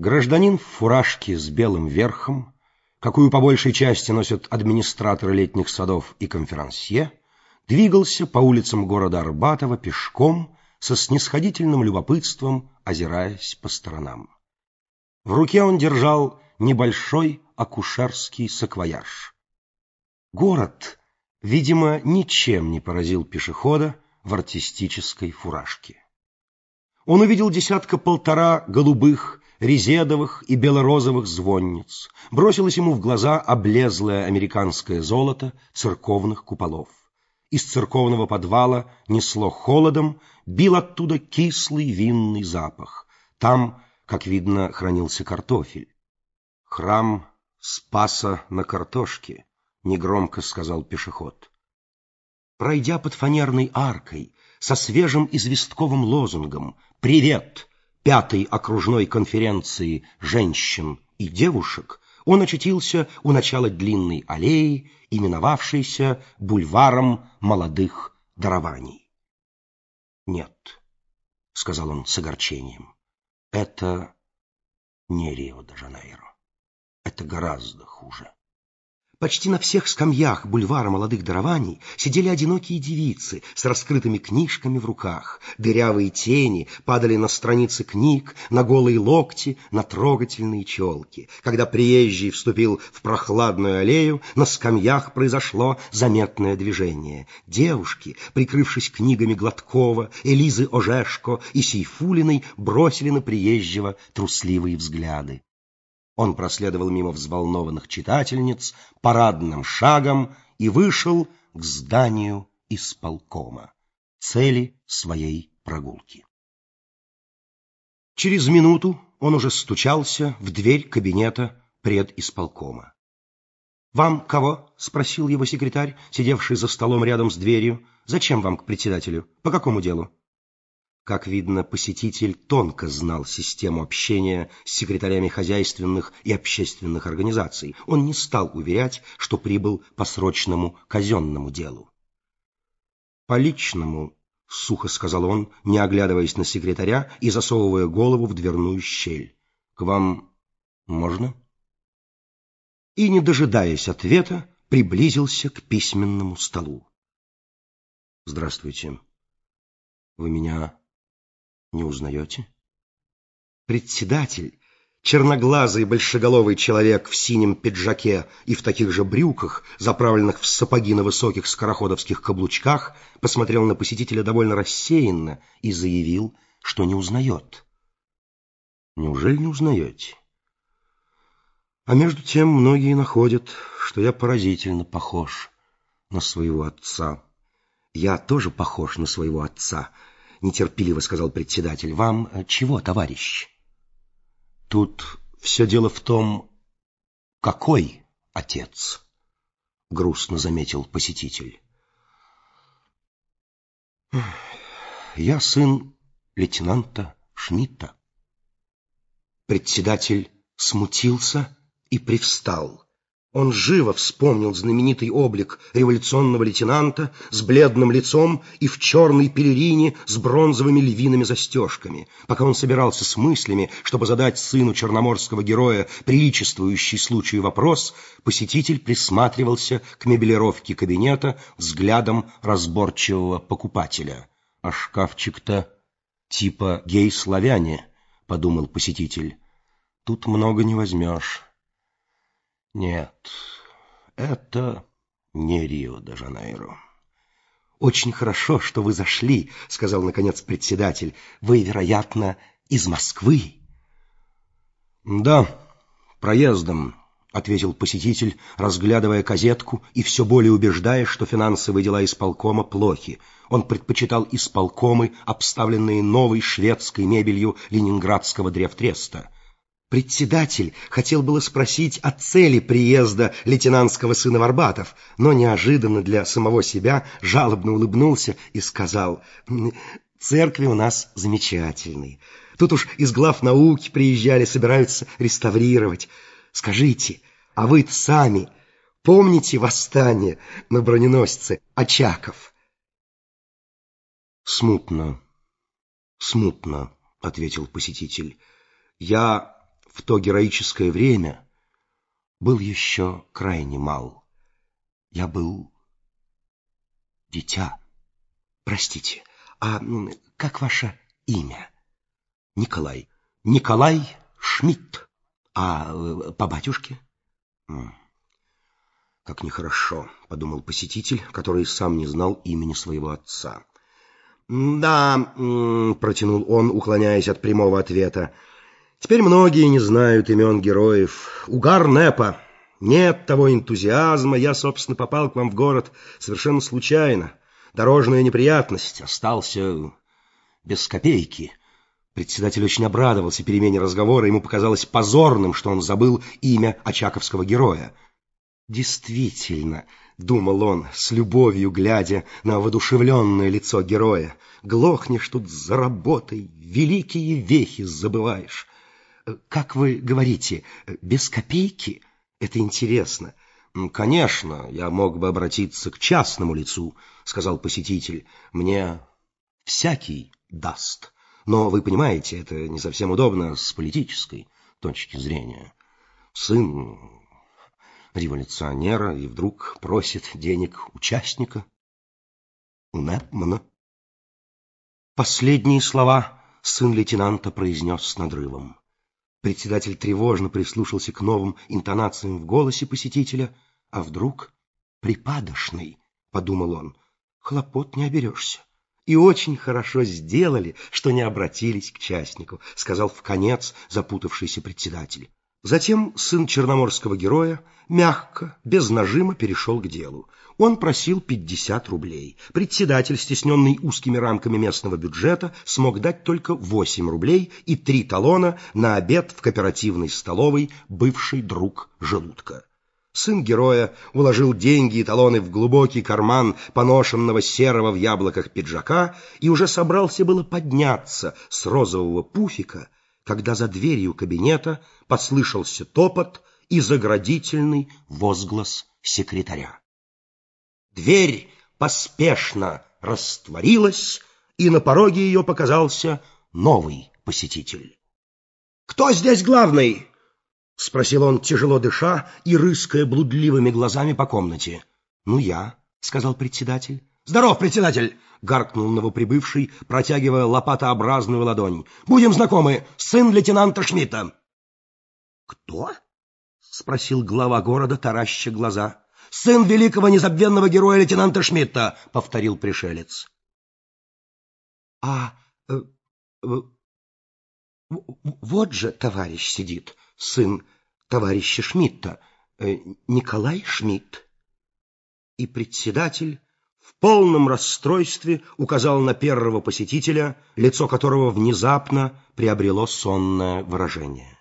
Гражданин в фуражке с белым верхом, какую по большей части носят администраторы летних садов и конферансье, двигался по улицам города Арбатова пешком со снисходительным любопытством, озираясь по сторонам. В руке он держал небольшой акушерский саквояж. Город, видимо, ничем не поразил пешехода в артистической фуражке. Он увидел десятка-полтора голубых, резедовых и белорозовых звонниц. Бросилось ему в глаза облезлое американское золото церковных куполов. Из церковного подвала несло холодом, бил оттуда кислый винный запах. Там, как видно, хранился картофель. «Храм Спаса на картошке», — негромко сказал пешеход. Пройдя под фанерной аркой со свежим известковым лозунгом «Привет! Пятой окружной конференции женщин и девушек, он очутился у начала длинной аллеи, именовавшейся бульваром молодых дарований. «Нет», — сказал он с огорчением, — «это не Рио-де-Жанейро. Это гораздо хуже». Почти на всех скамьях бульвара молодых дарований сидели одинокие девицы с раскрытыми книжками в руках. Дырявые тени падали на страницы книг, на голые локти, на трогательные челки. Когда приезжий вступил в прохладную аллею, на скамьях произошло заметное движение. Девушки, прикрывшись книгами Гладкова, Элизы Ожешко и Сейфулиной, бросили на приезжего трусливые взгляды. Он проследовал мимо взволнованных читательниц парадным шагом и вышел к зданию исполкома, цели своей прогулки. Через минуту он уже стучался в дверь кабинета предисполкома. «Вам кого?» — спросил его секретарь, сидевший за столом рядом с дверью. «Зачем вам к председателю? По какому делу?» Как видно, посетитель тонко знал систему общения с секретарями хозяйственных и общественных организаций. Он не стал уверять, что прибыл по срочному казенному делу. «По личному», — сухо сказал он, не оглядываясь на секретаря и засовывая голову в дверную щель. «К вам можно?» И, не дожидаясь ответа, приблизился к письменному столу. «Здравствуйте. Вы меня не узнаете? Председатель, черноглазый большеголовый человек в синем пиджаке и в таких же брюках, заправленных в сапоги на высоких скороходовских каблучках, посмотрел на посетителя довольно рассеянно и заявил, что не узнает. Неужели не узнаете? А между тем многие находят, что я поразительно похож на своего отца. Я тоже похож на своего отца —— нетерпеливо сказал председатель. «Вам э, чего, товарищ?» «Тут все дело в том, какой отец?» — грустно заметил посетитель. «Я сын лейтенанта Шмидта». Председатель смутился и привстал. Он живо вспомнил знаменитый облик революционного лейтенанта с бледным лицом и в черной пелерине с бронзовыми львиными застежками. Пока он собирался с мыслями, чтобы задать сыну черноморского героя приличествующий случаю вопрос, посетитель присматривался к мебелировке кабинета взглядом разборчивого покупателя. «А шкафчик-то типа гей-славяне», — подумал посетитель. «Тут много не возьмешь». Нет, это не Рио-де-Жанейро. «Очень хорошо, что вы зашли», — сказал, наконец, председатель. «Вы, вероятно, из Москвы?» «Да, проездом», — ответил посетитель, разглядывая казетку и все более убеждая, что финансовые дела исполкома плохи. Он предпочитал исполкомы, обставленные новой шведской мебелью ленинградского древтреста. Председатель хотел было спросить о цели приезда лейтенантского сына Варбатов, но неожиданно для самого себя жалобно улыбнулся и сказал, «Церкви у нас замечательные. Тут уж из глав науки приезжали, собираются реставрировать. Скажите, а вы сами помните восстание на броненосце Очаков?» «Смутно, смутно», — ответил посетитель. «Я в то героическое время был еще крайне мал. Я был дитя. Простите, а как ваше имя? Николай. Николай Шмидт. А э, по батюшке? Как нехорошо, подумал посетитель, который сам не знал имени своего отца. Да, протянул он, уклоняясь от прямого ответа. Теперь многие не знают имен героев. Угар Непа. Нет того энтузиазма. Я, собственно, попал к вам в город совершенно случайно. Дорожная неприятность. Остался без копейки. Председатель очень обрадовался перемене разговора. Ему показалось позорным, что он забыл имя очаковского героя. Действительно, думал он, с любовью глядя на воодушевленное лицо героя, глохнешь тут за работой, великие вехи забываешь. Как вы говорите, без копейки? Это интересно. Конечно, я мог бы обратиться к частному лицу, сказал посетитель. Мне всякий даст. Но вы понимаете, это не совсем удобно с политической точки зрения. Сын революционера и вдруг просит денег участника. Непмана. Последние слова сын лейтенанта произнес с надрывом. Председатель тревожно прислушался к новым интонациям в голосе посетителя, а вдруг припадочный, подумал он, хлопот не оберешься. И очень хорошо сделали, что не обратились к частнику, сказал в конец запутавшийся председатель. Затем сын черноморского героя мягко, без нажима перешел к делу. Он просил 50 рублей. Председатель, стесненный узкими рамками местного бюджета, смог дать только 8 рублей и три талона на обед в кооперативной столовой бывший друг желудка. Сын героя уложил деньги и талоны в глубокий карман поношенного серого в яблоках пиджака и уже собрался было подняться с розового пуфика, когда за дверью кабинета послышался топот и заградительный возглас секретаря. Дверь поспешно растворилась, и на пороге ее показался новый посетитель. «Кто здесь главный?» — спросил он, тяжело дыша и рыская блудливыми глазами по комнате. «Ну, я», — сказал председатель. «Здоров, председатель!» — гаркнул новоприбывший, протягивая лопатообразную ладонь. «Будем знакомы, сын лейтенанта Шмидта». «Кто?» — спросил глава города, тараща глаза сын великого незабвенного героя лейтенанта Шмидта, — повторил пришелец. — А э, э, вот же товарищ сидит, сын товарища Шмидта, э, Николай Шмидт. И председатель в полном расстройстве указал на первого посетителя, лицо которого внезапно приобрело сонное выражение.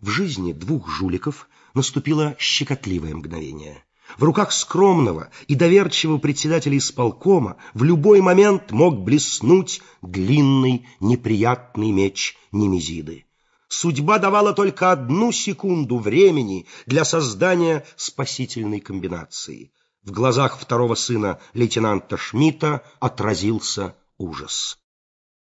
В жизни двух жуликов наступило щекотливое мгновение. В руках скромного и доверчивого председателя исполкома в любой момент мог блеснуть длинный неприятный меч Немезиды. Судьба давала только одну секунду времени для создания спасительной комбинации. В глазах второго сына лейтенанта Шмидта отразился ужас.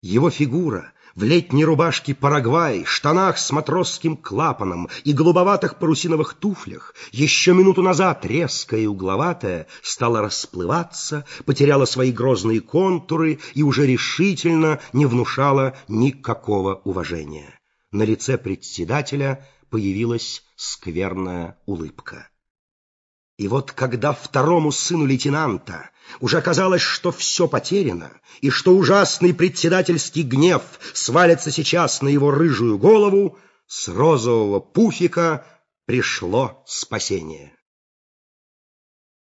Его фигура в летней рубашке Парагвай, штанах с матросским клапаном и голубоватых парусиновых туфлях, еще минуту назад резкая и угловатая, стала расплываться, потеряла свои грозные контуры и уже решительно не внушала никакого уважения. На лице председателя появилась скверная улыбка. И вот когда второму сыну лейтенанта уже казалось, что все потеряно, и что ужасный председательский гнев свалится сейчас на его рыжую голову, с розового пуфика пришло спасение.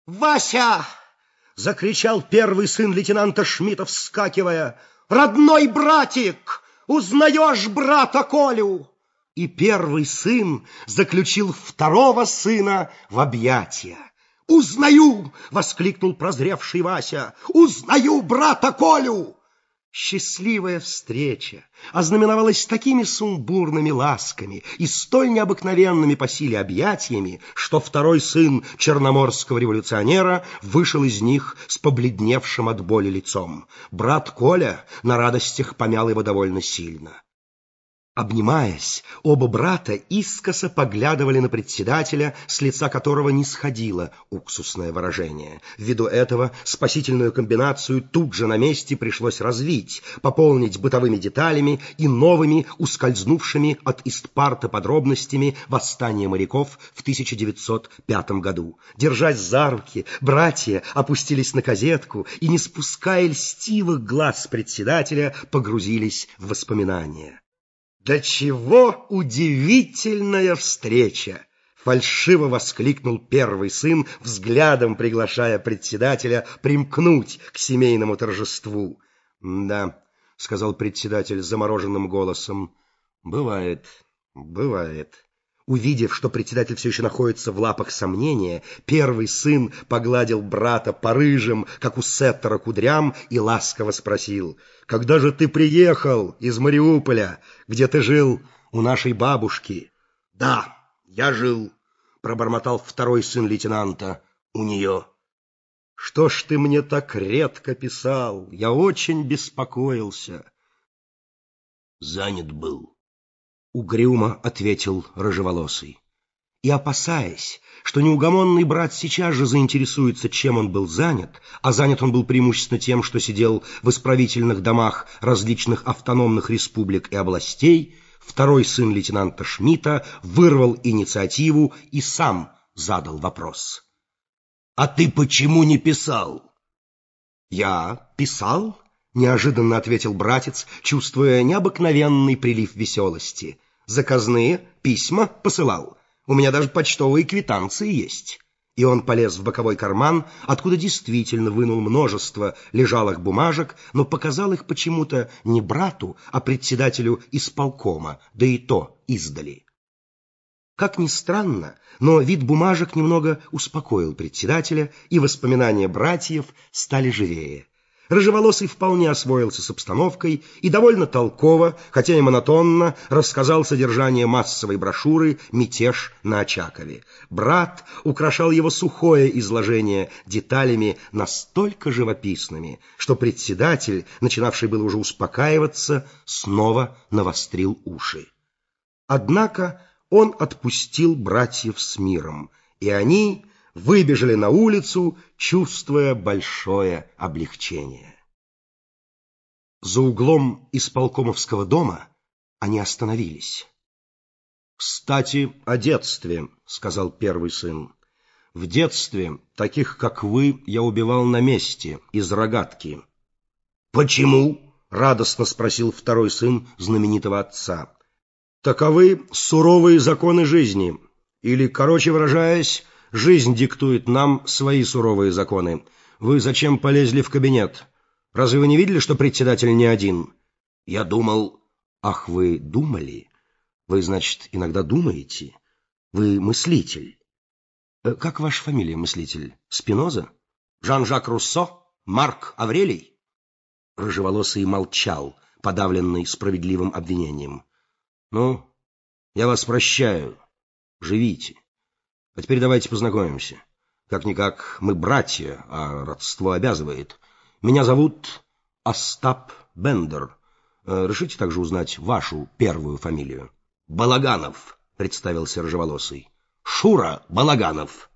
«Вася!» — закричал первый сын лейтенанта Шмидта, вскакивая. «Родной братик! Узнаешь брата Колю?» И первый сын заключил второго сына в объятия. «Узнаю!» — воскликнул прозревший Вася. «Узнаю брата Колю!» Счастливая встреча ознаменовалась такими сумбурными ласками и столь необыкновенными по силе объятиями, что второй сын черноморского революционера вышел из них с побледневшим от боли лицом. Брат Коля на радостях помял его довольно сильно. Обнимаясь, оба брата искоса поглядывали на председателя, с лица которого не сходило уксусное выражение. Ввиду этого спасительную комбинацию тут же на месте пришлось развить, пополнить бытовыми деталями и новыми, ускользнувшими от Истпарта подробностями восстания моряков в 1905 году. Держась за руки, братья опустились на козетку и, не спуская льстивых глаз председателя, погрузились в воспоминания. «Да чего удивительная встреча!» Фальшиво воскликнул первый сын, взглядом приглашая председателя примкнуть к семейному торжеству. «Да», — сказал председатель замороженным голосом, — «бывает, бывает». Увидев, что председатель все еще находится в лапах сомнения, первый сын погладил брата по рыжим, как у сеттера, кудрям и ласково спросил, «Когда же ты приехал из Мариуполя, где ты жил у нашей бабушки?» «Да, я жил», — пробормотал второй сын лейтенанта, — «у нее». «Что ж ты мне так редко писал? Я очень беспокоился». «Занят был». Угрюмо ответил рыжеволосый. И, опасаясь, что неугомонный брат сейчас же заинтересуется, чем он был занят, а занят он был преимущественно тем, что сидел в исправительных домах различных автономных республик и областей, второй сын лейтенанта Шмидта вырвал инициативу и сам задал вопрос. «А ты почему не писал?» «Я писал?» — неожиданно ответил братец, чувствуя необыкновенный прилив веселости. «Заказные письма посылал. У меня даже почтовые квитанции есть». И он полез в боковой карман, откуда действительно вынул множество лежалых бумажек, но показал их почему-то не брату, а председателю исполкома, да и то издали. Как ни странно, но вид бумажек немного успокоил председателя, и воспоминания братьев стали живее. Рыжеволосый вполне освоился с обстановкой и довольно толково, хотя и монотонно, рассказал содержание массовой брошюры «Мятеж на Очакове». Брат украшал его сухое изложение деталями настолько живописными, что председатель, начинавший было уже успокаиваться, снова навострил уши. Однако он отпустил братьев с миром, и они выбежали на улицу, чувствуя большое облегчение. За углом исполкомовского дома они остановились. «Кстати, о детстве», — сказал первый сын. «В детстве таких, как вы, я убивал на месте, из рогатки». «Почему?» — радостно спросил второй сын знаменитого отца. «Таковы суровые законы жизни, или, короче выражаясь, Жизнь диктует нам свои суровые законы. Вы зачем полезли в кабинет? Разве вы не видели, что председатель не один? Я думал... Ах, вы думали? Вы, значит, иногда думаете? Вы мыслитель. Э, как ваша фамилия, мыслитель? Спиноза? Жан-Жак Руссо? Марк Аврелий? Рыжеволосый молчал, подавленный справедливым обвинением. Ну, я вас прощаю. Живите. А теперь давайте познакомимся. Как-никак мы братья, а родство обязывает. Меня зовут Остап Бендер. Э, решите также узнать вашу первую фамилию? Балаганов, представился рыжеволосый. Шура Балаганов.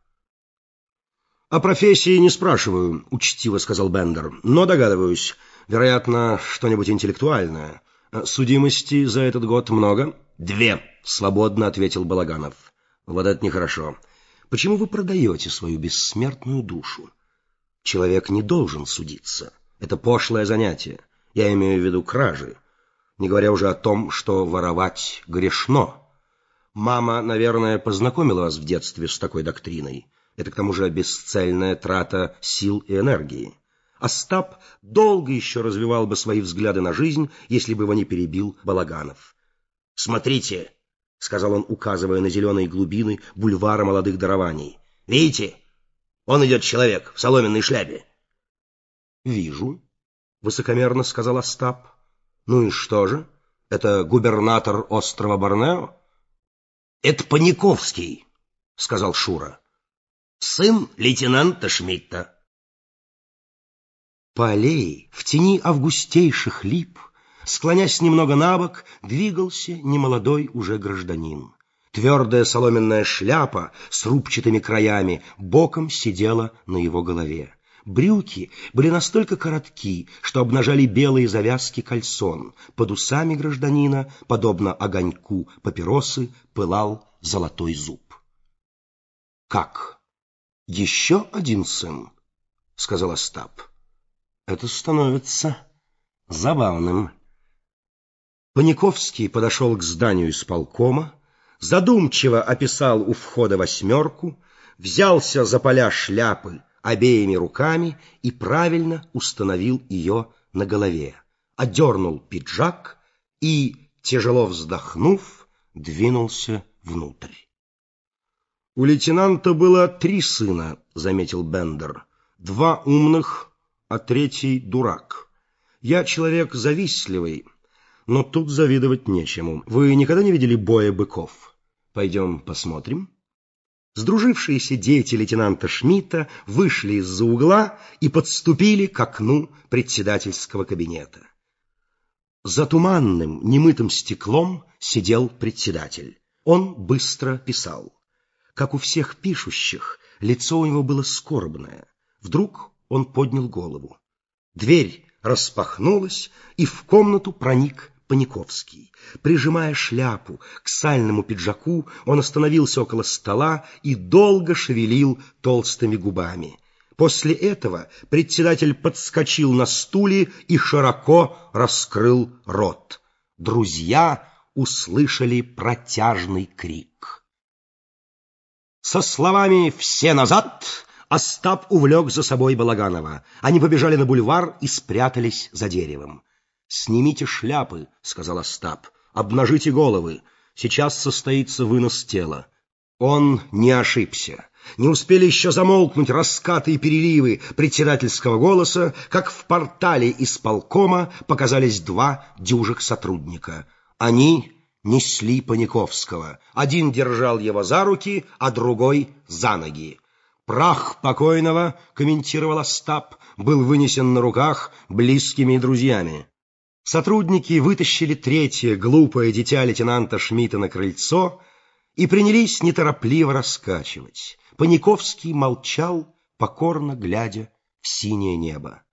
О профессии не спрашиваю, учтиво сказал Бендер, но догадываюсь. Вероятно, что-нибудь интеллектуальное. Э, судимости за этот год много? Две, свободно ответил Балаганов. Вот это нехорошо. Почему вы продаете свою бессмертную душу? Человек не должен судиться. Это пошлое занятие. Я имею в виду кражи. Не говоря уже о том, что воровать грешно. Мама, наверное, познакомила вас в детстве с такой доктриной. Это, к тому же, бесцельная трата сил и энергии. Остап долго еще развивал бы свои взгляды на жизнь, если бы его не перебил Балаганов. «Смотрите!» — сказал он, указывая на зеленые глубины бульвара молодых дарований. «Видите? Он идет человек в соломенной шляпе». «Вижу», — высокомерно сказал Остап. «Ну и что же? Это губернатор острова Борнео?» «Это Паниковский», — сказал Шура. «Сын лейтенанта Шмидта». По аллее, в тени августейших лип, склонясь немного на бок, двигался немолодой уже гражданин. Твердая соломенная шляпа с рубчатыми краями боком сидела на его голове. Брюки были настолько коротки, что обнажали белые завязки кальсон. Под усами гражданина, подобно огоньку папиросы, пылал золотой зуб. «Как? Еще один сын?» — сказал Остап. «Это становится забавным». Паниковский подошел к зданию исполкома, задумчиво описал у входа восьмерку, взялся за поля шляпы обеими руками и правильно установил ее на голове, одернул пиджак и, тяжело вздохнув, двинулся внутрь. «У лейтенанта было три сына», — заметил Бендер. «Два умных, а третий дурак. Я человек завистливый, но тут завидовать нечему. Вы никогда не видели боя быков? Пойдем посмотрим». Сдружившиеся дети лейтенанта Шмидта вышли из-за угла и подступили к окну председательского кабинета. За туманным, немытым стеклом сидел председатель. Он быстро писал. Как у всех пишущих, лицо у него было скорбное. Вдруг он поднял голову. Дверь распахнулась, и в комнату проник Паниковский. Прижимая шляпу к сальному пиджаку, он остановился около стола и долго шевелил толстыми губами. После этого председатель подскочил на стуле и широко раскрыл рот. Друзья услышали протяжный крик. Со словами «все назад» Остап увлек за собой Балаганова. Они побежали на бульвар и спрятались за деревом. «Снимите шляпы», — сказал Остап, — «обнажите головы. Сейчас состоится вынос тела». Он не ошибся. Не успели еще замолкнуть раскаты и переливы председательского голоса, как в портале исполкома показались два дюжих сотрудника. Они несли Паниковского. Один держал его за руки, а другой — за ноги. «Прах покойного», — комментировал Остап, — был вынесен на руках близкими и друзьями. Сотрудники вытащили третье глупое дитя лейтенанта Шмидта на крыльцо и принялись неторопливо раскачивать. Паниковский молчал, покорно глядя в синее небо.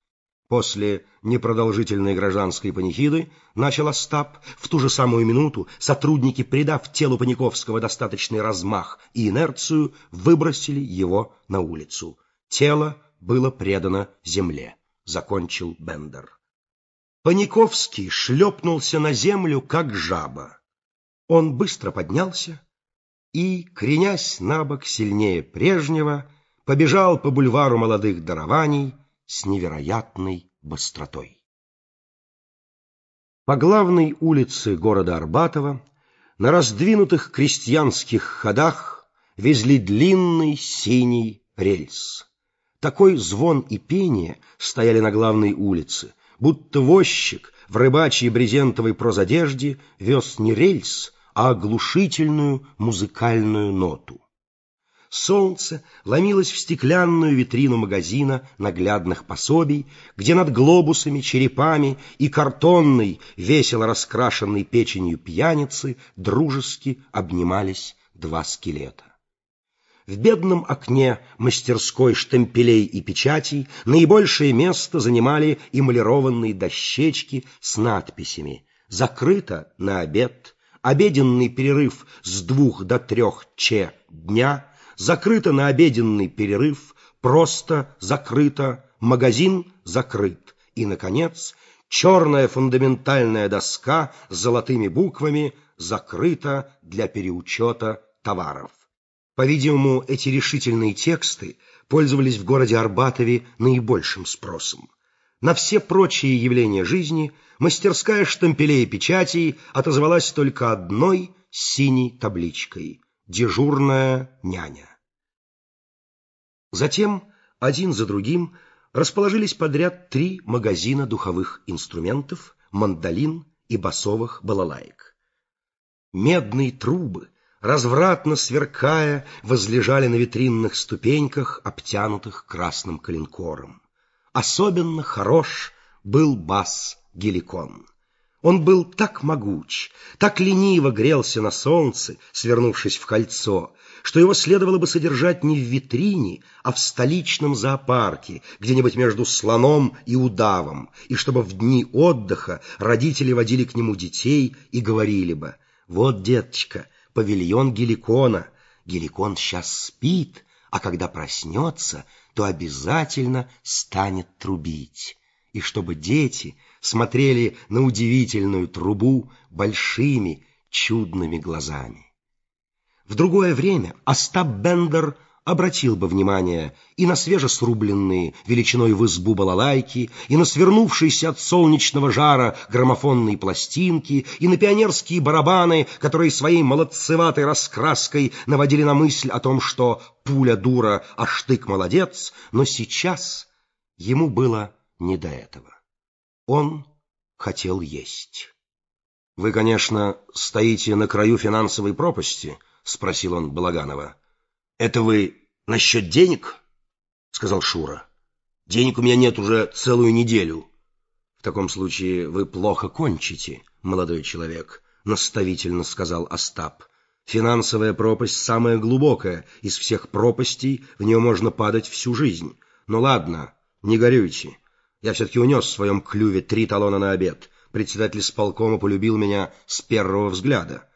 После непродолжительной гражданской панихиды начал Остап. В ту же самую минуту сотрудники, придав телу Паниковского достаточный размах и инерцию, выбросили его на улицу. Тело было предано земле, закончил Бендер. Паниковский шлепнулся на землю, как жаба. Он быстро поднялся и, кренясь на бок сильнее прежнего, побежал по бульвару молодых дарований с невероятной быстротой. По главной улице города Арбатова на раздвинутых крестьянских ходах везли длинный синий рельс. Такой звон и пение стояли на главной улице — будто возчик в рыбачьей брезентовой прозодежде вез не рельс, а оглушительную музыкальную ноту. Солнце ломилось в стеклянную витрину магазина наглядных пособий, где над глобусами, черепами и картонной, весело раскрашенной печенью пьяницы дружески обнимались два скелета. В бедном окне мастерской штемпелей и печатей наибольшее место занимали эмалированные дощечки с надписями «Закрыто на обед», «Обеденный перерыв с двух до трех че дня», «Закрыто на обеденный перерыв», «Просто закрыто», «Магазин закрыт» и, наконец, черная фундаментальная доска с золотыми буквами «Закрыто для переучета товаров». По-видимому, эти решительные тексты пользовались в городе Арбатове наибольшим спросом. На все прочие явления жизни мастерская штампелей и печатей отозвалась только одной синей табличкой «Дежурная няня». Затем, один за другим, расположились подряд три магазина духовых инструментов, мандолин и басовых балалаек. Медные трубы, развратно сверкая, возлежали на витринных ступеньках, обтянутых красным коленкором. Особенно хорош был бас Геликон. Он был так могуч, так лениво грелся на солнце, свернувшись в кольцо, что его следовало бы содержать не в витрине, а в столичном зоопарке, где-нибудь между слоном и удавом, и чтобы в дни отдыха родители водили к нему детей и говорили бы, «Вот, деточка, павильон Геликона, Геликон сейчас спит, а когда проснется, то обязательно станет трубить» и чтобы дети смотрели на удивительную трубу большими чудными глазами. В другое время Остап Бендер обратил бы внимание и на свежесрубленные величиной в избу балалайки, и на свернувшиеся от солнечного жара граммофонные пластинки, и на пионерские барабаны, которые своей молодцеватой раскраской наводили на мысль о том, что пуля дура, а штык молодец, но сейчас ему было не до этого. Он хотел есть. «Вы, конечно, стоите на краю финансовой пропасти?» — спросил он Балаганова. «Это вы насчет денег?» — сказал Шура. «Денег у меня нет уже целую неделю». «В таком случае вы плохо кончите, молодой человек», — наставительно сказал Остап. «Финансовая пропасть самая глубокая из всех пропастей, в нее можно падать всю жизнь. Но ладно, не горюйте». Я все-таки унес в своем клюве три талона на обед. Председатель сполкома полюбил меня с первого взгляда.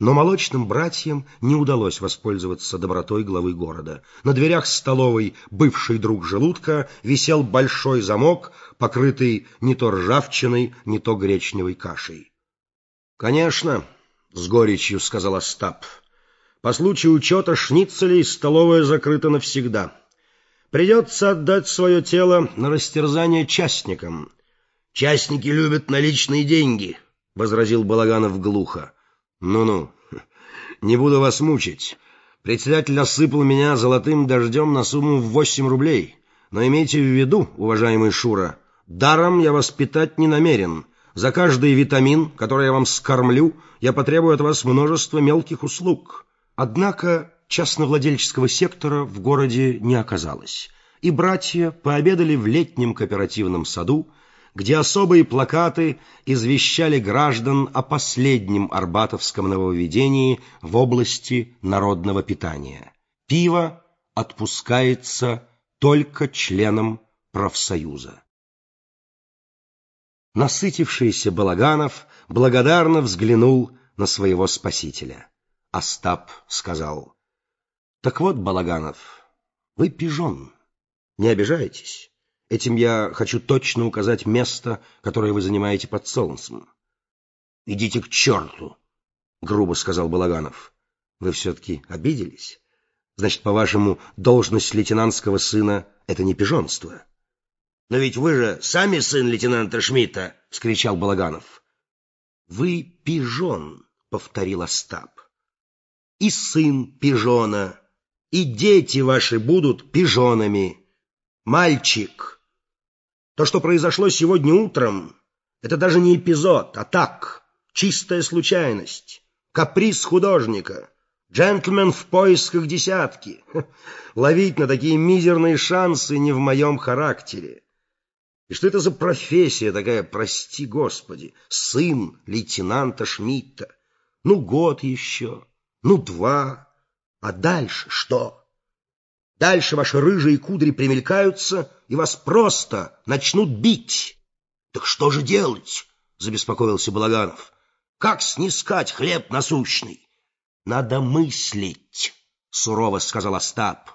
Но молочным братьям не удалось воспользоваться добротой главы города. На дверях столовой бывший друг желудка висел большой замок, покрытый не то ржавчиной, не то гречневой кашей. «Конечно», — с горечью сказал Остап, — «по случаю учета шницелей столовая закрыта навсегда». Придется отдать свое тело на растерзание частникам. Частники любят наличные деньги, — возразил Балаганов глухо. Ну-ну, не буду вас мучить. Председатель осыпал меня золотым дождем на сумму в восемь рублей. Но имейте в виду, уважаемый Шура, даром я вас питать не намерен. За каждый витамин, который я вам скормлю, я потребую от вас множество мелких услуг. Однако частновладельческого сектора в городе не оказалось, и братья пообедали в летнем кооперативном саду, где особые плакаты извещали граждан о последнем арбатовском нововведении в области народного питания. Пиво отпускается только членам профсоюза. Насытившийся Балаганов благодарно взглянул на своего спасителя. Остап сказал — так вот, Балаганов, вы пижон. Не обижайтесь. Этим я хочу точно указать место, которое вы занимаете под солнцем. Идите к черту, грубо сказал Балаганов. Вы все-таки обиделись? Значит, по-вашему, должность лейтенантского сына — это не пижонство? Но ведь вы же сами сын лейтенанта Шмидта, — вскричал Балаганов. Вы пижон, — повторил Остап. И сын пижона, и дети ваши будут пижонами. Мальчик, то, что произошло сегодня утром, это даже не эпизод, а так, чистая случайность, каприз художника, джентльмен в поисках десятки. Ловить на такие мизерные шансы не в моем характере. И что это за профессия такая, прости господи, сын лейтенанта Шмидта? Ну, год еще, ну, два а дальше что? Дальше ваши рыжие кудри примелькаются, и вас просто начнут бить. Так что же делать? Забеспокоился Балаганов. Как снискать хлеб насущный? Надо мыслить, сурово сказал Остап.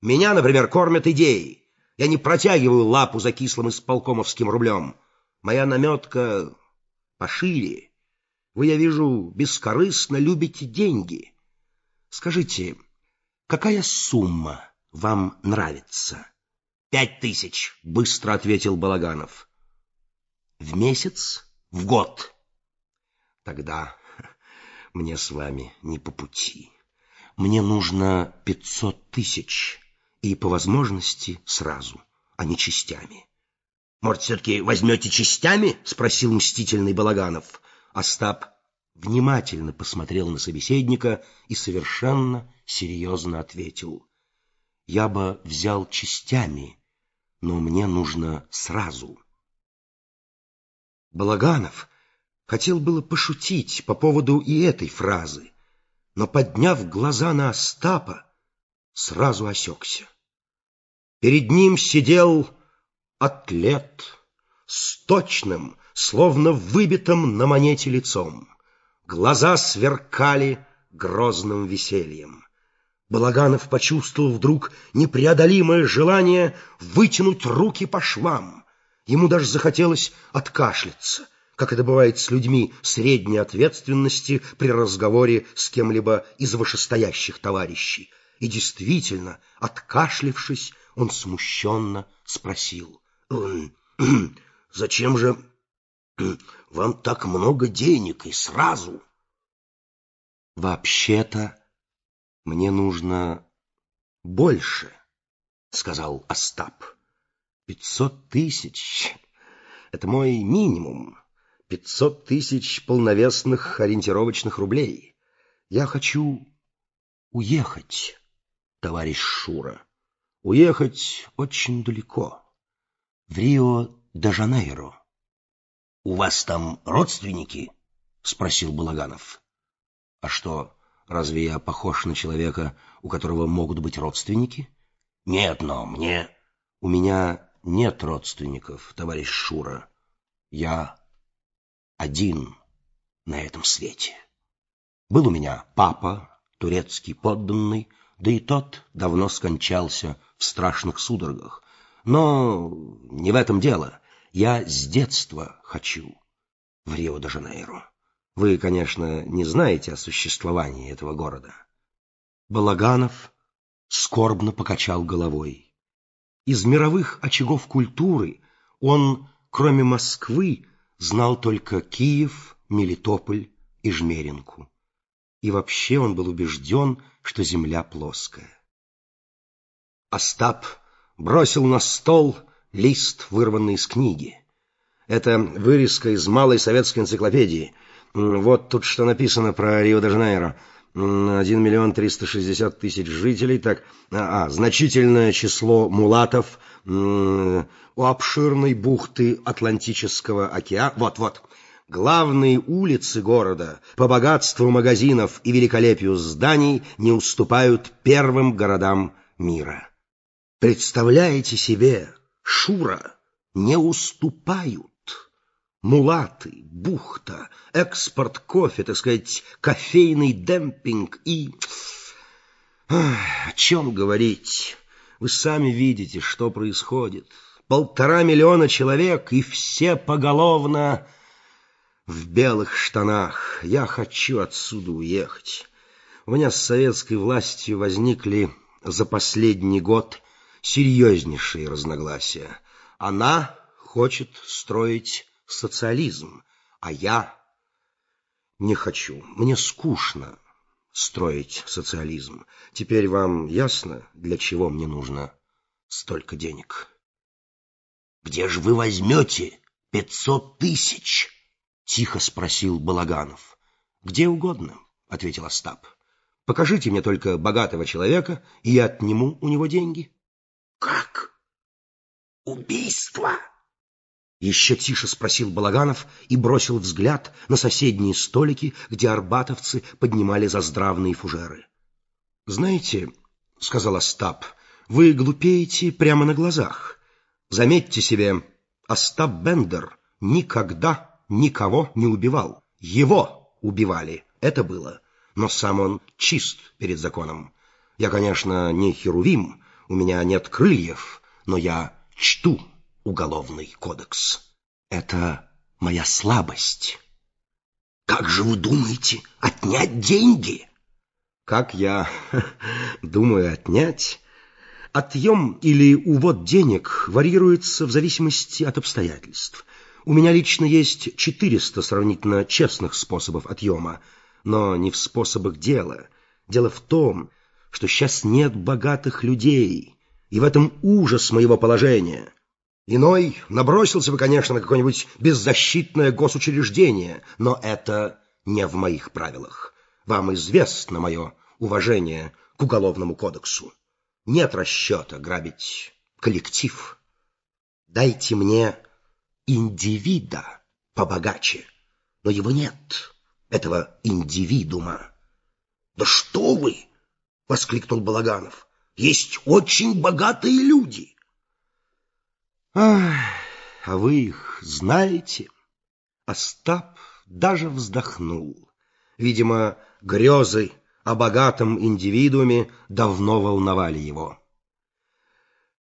Меня, например, кормят идеи. Я не протягиваю лапу за кислым исполкомовским рублем. Моя наметка пошире. Вы, я вижу, бескорыстно любите деньги. Скажите, какая сумма вам нравится? Пять тысяч, быстро ответил Балаганов. В месяц? В год? Тогда мне с вами не по пути. Мне нужно пятьсот тысяч, и по возможности сразу, а не частями. Может, все-таки возьмете частями? Спросил мстительный Балаганов. Остап внимательно посмотрел на собеседника и совершенно серьезно ответил. «Я бы взял частями, но мне нужно сразу». Балаганов, Хотел было пошутить по поводу и этой фразы, но, подняв глаза на Остапа, сразу осекся. Перед ним сидел атлет с точным, словно выбитым на монете лицом. Глаза сверкали грозным весельем. Балаганов почувствовал вдруг непреодолимое желание вытянуть руки по швам. Ему даже захотелось откашляться, как это бывает с людьми средней ответственности при разговоре с кем-либо из вышестоящих товарищей. И действительно, откашлившись, он смущенно спросил. «Зачем же вам так много денег и сразу?» «Вообще-то мне нужно больше», — сказал Остап. «Пятьсот тысяч — это мой минимум. Пятьсот тысяч полновесных ориентировочных рублей. Я хочу уехать, товарищ Шура. Уехать очень далеко, в Рио-де-Жанейро. — У вас там родственники? — спросил Балаганов. — А что, разве я похож на человека, у которого могут быть родственники? — Нет, но мне... — У меня нет родственников, товарищ Шура. Я один на этом свете. Был у меня папа, турецкий подданный, да и тот давно скончался в страшных судорогах. Но не в этом дело. Я с детства хочу в Рио-де-Жанейро. Вы, конечно, не знаете о существовании этого города. Балаганов скорбно покачал головой. Из мировых очагов культуры он, кроме Москвы, знал только Киев, Мелитополь и Жмеринку. И вообще он был убежден, что земля плоская. Остап бросил на стол лист, вырванный из книги. Это вырезка из малой советской энциклопедии. Вот тут что написано про Рио-де-Жанейро. Один миллион триста шестьдесят тысяч жителей. Так, а, а, значительное число мулатов у обширной бухты Атлантического океана. Вот-вот. Главные улицы города по богатству магазинов и великолепию зданий не уступают первым городам мира. Представляете себе, Шура, не уступают. Мулаты, бухта, экспорт кофе, так сказать, кофейный демпинг и... Ах, о чем говорить? Вы сами видите, что происходит. Полтора миллиона человек, и все поголовно в белых штанах. Я хочу отсюда уехать. У меня с советской властью возникли за последний год серьезнейшие разногласия. Она хочет строить социализм, а я не хочу. Мне скучно строить социализм. Теперь вам ясно, для чего мне нужно столько денег? — Где же вы возьмете пятьсот тысяч? — тихо спросил Балаганов. — Где угодно, — ответил Остап. — Покажите мне только богатого человека, и я отниму у него деньги. — как? Убийство? Еще тише спросил Балаганов и бросил взгляд на соседние столики, где арбатовцы поднимали заздравные фужеры. «Знаете, — сказал Остап, — вы глупеете прямо на глазах. Заметьте себе, Остап Бендер никогда никого не убивал. Его убивали, это было, но сам он чист перед законом. Я, конечно, не Херувим, у меня нет крыльев, но я чту уголовный кодекс. Это моя слабость. Как же вы думаете отнять деньги? Как я думаю отнять? Отъем или увод денег варьируется в зависимости от обстоятельств. У меня лично есть 400 сравнительно честных способов отъема, но не в способах дела. Дело в том, что сейчас нет богатых людей, и в этом ужас моего положения. Иной набросился бы, конечно, на какое-нибудь беззащитное госучреждение, но это не в моих правилах. Вам известно мое уважение к Уголовному кодексу. Нет расчета грабить коллектив. Дайте мне индивида побогаче. но его нет, этого индивидуума. «Да что вы!» — воскликнул Балаганов. «Есть очень богатые люди!» «Ах, а вы их знаете?» Остап даже вздохнул. Видимо, грезы о богатом индивидууме давно волновали его.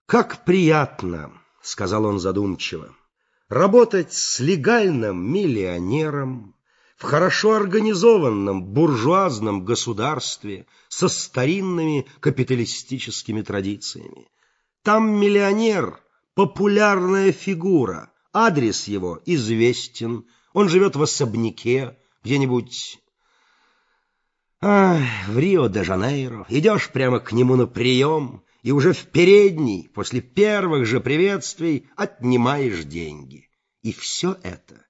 «Как приятно!» — сказал он задумчиво работать с легальным миллионером в хорошо организованном буржуазном государстве со старинными капиталистическими традициями. Там миллионер – популярная фигура, адрес его известен, он живет в особняке где-нибудь в Рио-де-Жанейро. Идешь прямо к нему на прием, и уже в передней, после первых же приветствий, отнимаешь деньги. И все это,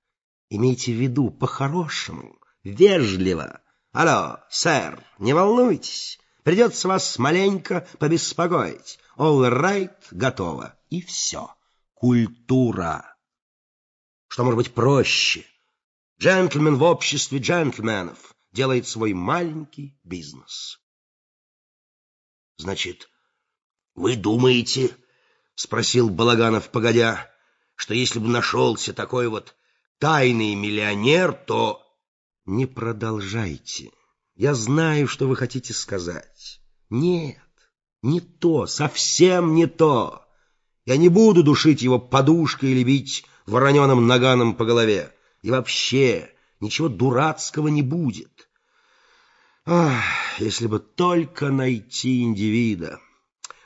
имейте в виду, по-хорошему, вежливо. Алло, сэр, не волнуйтесь, придется вас маленько побеспокоить. All right, готово. И все. Культура. Что может быть проще? Джентльмен в обществе джентльменов делает свой маленький бизнес. Значит, «Вы думаете, — спросил Балаганов, погодя, — что если бы нашелся такой вот тайный миллионер, то...» «Не продолжайте. Я знаю, что вы хотите сказать. Нет, не то, совсем не то. Я не буду душить его подушкой или бить вороненым наганом по голове. И вообще ничего дурацкого не будет. Ах, если бы только найти индивида!»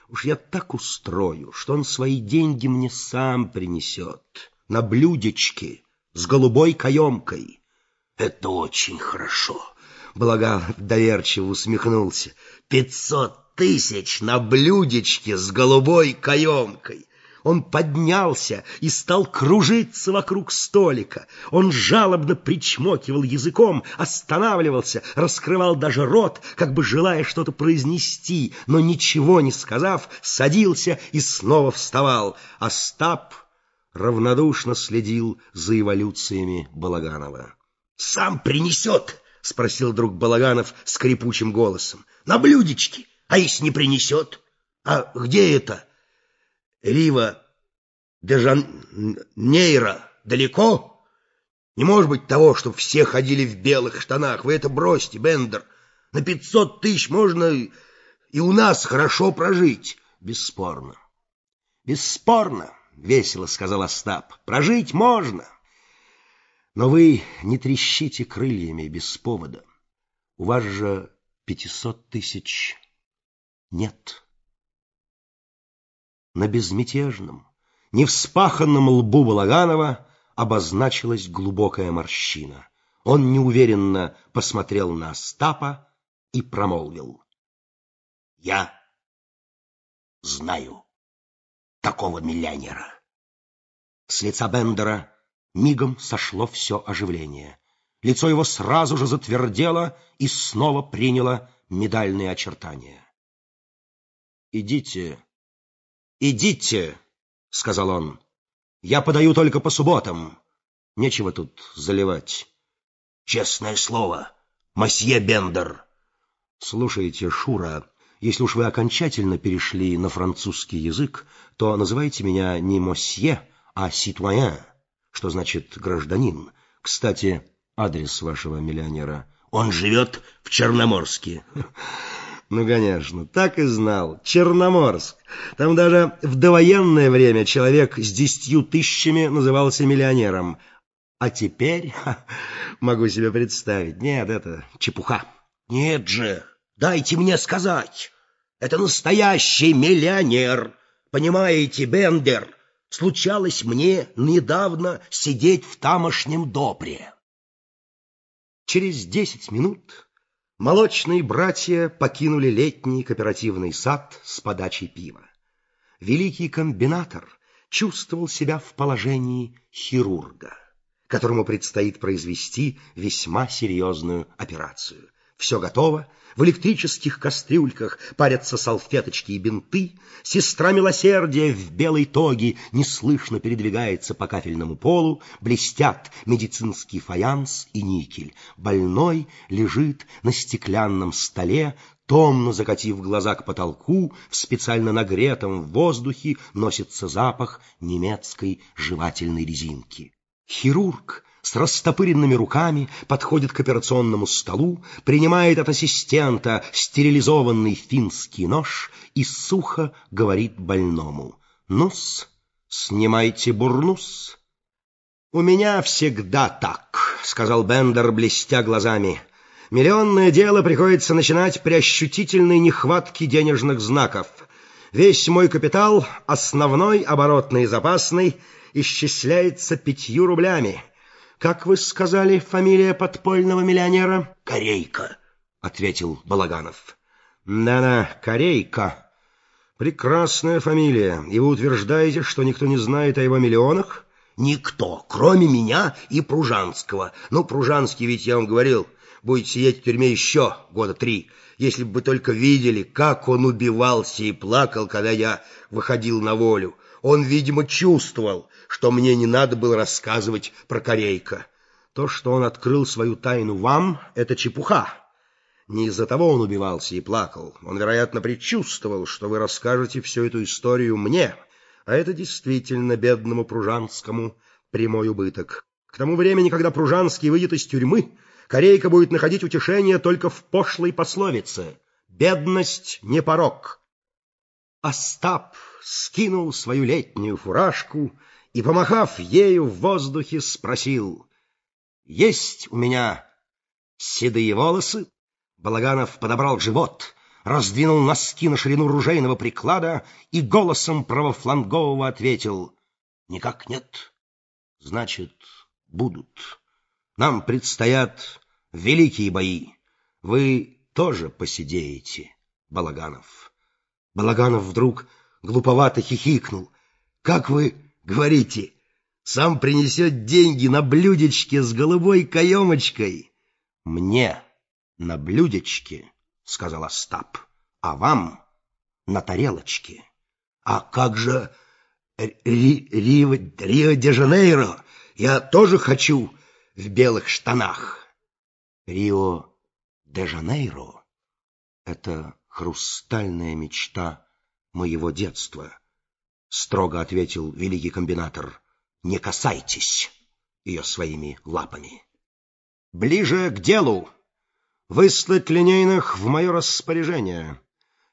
Уж я так устрою, что он свои деньги мне сам принесет. На блюдечке с голубой каемкой. Это очень хорошо. Благал доверчиво усмехнулся. Пятьсот тысяч на блюдечке с голубой каемкой. Он поднялся и стал кружиться вокруг столика. Он жалобно причмокивал языком, останавливался, раскрывал даже рот, как бы желая что-то произнести, но ничего не сказав, садился и снова вставал. Остап равнодушно следил за эволюциями Балаганова. «Сам принесет?» — спросил друг Балаганов скрипучим голосом. «На блюдечке. А если не принесет? А где это?» Рива де Жанейро далеко? Не может быть того, чтобы все ходили в белых штанах. Вы это бросьте, Бендер. На пятьсот тысяч можно и у нас хорошо прожить. Бесспорно. Бесспорно, весело сказал Остап. Прожить можно. Но вы не трещите крыльями без повода. У вас же пятисот тысяч нет на безмятежном, невспаханном лбу Балаганова обозначилась глубокая морщина. Он неуверенно посмотрел на Остапа и промолвил. «Я знаю такого миллионера». С лица Бендера мигом сошло все оживление. Лицо его сразу же затвердело и снова приняло медальные очертания. «Идите «Идите», — сказал он. «Я подаю только по субботам. Нечего тут заливать». «Честное слово, масье Бендер». «Слушайте, Шура, если уж вы окончательно перешли на французский язык, то называйте меня не мосье, а ситуен, что значит гражданин. Кстати, адрес вашего миллионера». «Он живет в Черноморске». Ну, конечно, так и знал. Черноморск. Там даже в довоенное время человек с десятью тысячами назывался миллионером. А теперь ха, могу себе представить. Нет, это чепуха. Нет же, дайте мне сказать. Это настоящий миллионер. Понимаете, Бендер, случалось мне недавно сидеть в тамошнем добре. Через десять минут Молочные братья покинули летний кооперативный сад с подачей пива. Великий комбинатор чувствовал себя в положении хирурга, которому предстоит произвести весьма серьезную операцию. Все готово. В электрических кастрюльках парятся салфеточки и бинты. Сестра милосердия в белой тоге неслышно передвигается по кафельному полу. Блестят медицинский фаянс и никель. Больной лежит на стеклянном столе, томно закатив глаза к потолку, в специально нагретом воздухе носится запах немецкой жевательной резинки. Хирург с растопыренными руками подходит к операционному столу, принимает от ассистента стерилизованный финский нож и сухо говорит больному. «Ну-с, снимайте бурнус». «У меня всегда так», — сказал Бендер, блестя глазами. «Миллионное дело приходится начинать при ощутительной нехватке денежных знаков. Весь мой капитал, основной, оборотный и запасный, исчисляется пятью рублями». Как вы сказали, фамилия подпольного миллионера? Корейка, ответил Балаганов. Да-да, Корейка. Прекрасная фамилия. И вы утверждаете, что никто не знает о его миллионах? Никто, кроме меня и Пружанского. Ну, Пружанский ведь, я вам говорил, будет сидеть в тюрьме еще года три. Если бы только видели, как он убивался и плакал, когда я выходил на волю. Он, видимо, чувствовал, что мне не надо было рассказывать про Корейка. То, что он открыл свою тайну вам, — это чепуха. Не из-за того он убивался и плакал. Он, вероятно, предчувствовал, что вы расскажете всю эту историю мне, а это действительно бедному Пружанскому прямой убыток. К тому времени, когда Пружанский выйдет из тюрьмы, Корейка будет находить утешение только в пошлой пословице «Бедность не порок». Остап скинул свою летнюю фуражку и, помахав ею в воздухе, спросил, «Есть у меня седые волосы?» Балаганов подобрал живот, раздвинул носки на ширину ружейного приклада и голосом правофлангового ответил, «Никак нет. Значит, будут. Нам предстоят великие бои. Вы тоже посидеете, Балаганов». Балаганов вдруг глуповато хихикнул. «Как вы говорите, сам принесет деньги на блюдечке с голубой каемочкой?» «Мне на блюдечке», — сказал Остап, — «а вам на тарелочке». «А как же Рио-де-Жанейро? Я тоже хочу в белых штанах». «Рио-де-Жанейро — это хрустальная мечта моего детства, строго ответил великий комбинатор. Не касайтесь ее своими лапами. Ближе к делу. Выслать линейных в мое распоряжение.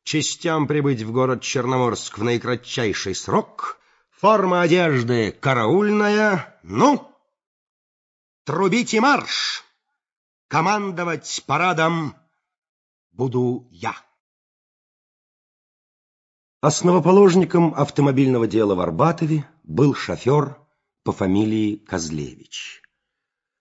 Частям прибыть в город Черноморск в наикратчайший срок. Форма одежды караульная. Ну, трубите марш! Командовать парадом буду я. Основоположником автомобильного дела в Арбатове был шофер по фамилии Козлевич.